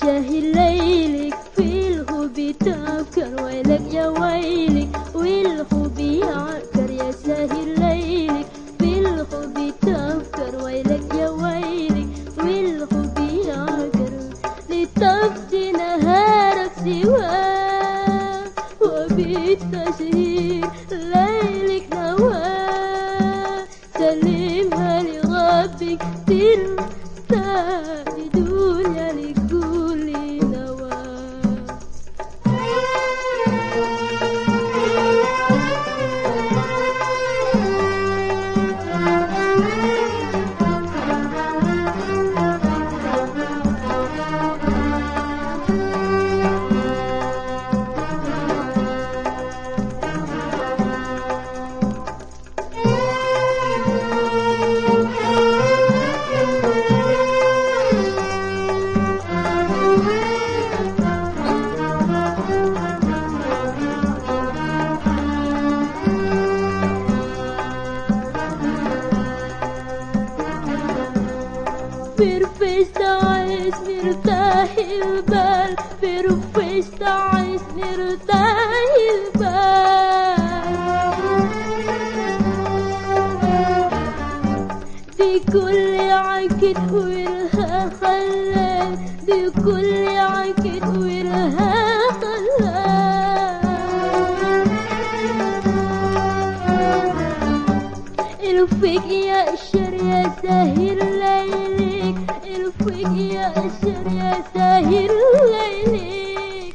شاهي فرفشت عايز نرتاح البال دي كل عكت ولها خلال دي كل عكت ولها خلال الفك يا الشر يا ساهر الفك يا ساهر ليلك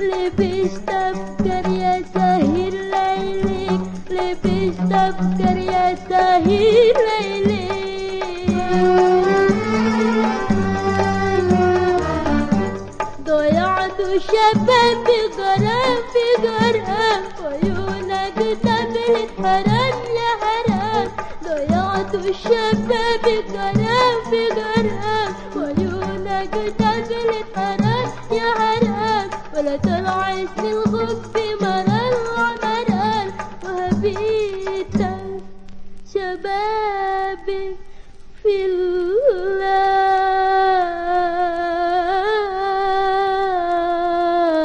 لبست أفكر يا ساهر ليلك لبست أفكر يا ساهر ليلك ضيعت شباب بغرام بغرام عيونك ضيعت الشباب بغرام بغرام وعيونك تبلت حرام يا حرام ولا تنعس الغب مرار ومرار وهبيت شبابك في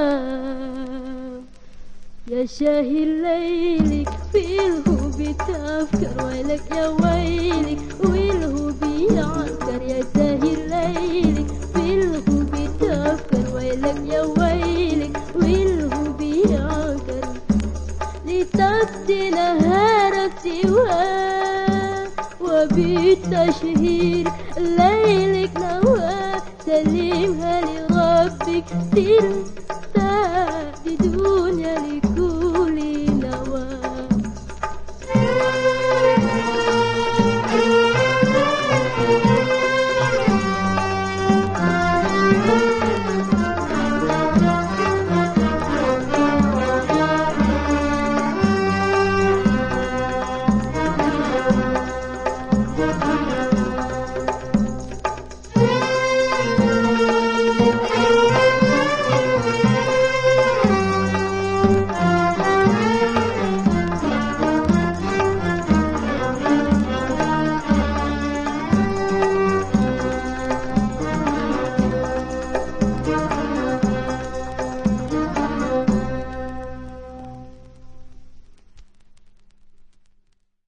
الله يا شاهي ليلك في الهوب تفكر ويلك يا ويلك والهوب يعكر يا ساهي ليلك. في الهوب تفكر ويلك يا ويلك والهوب يعكر. لتفدي نهارك سواه وبالتشهير ليلك نواه سلمها لربك ترتاح بدنيا لك.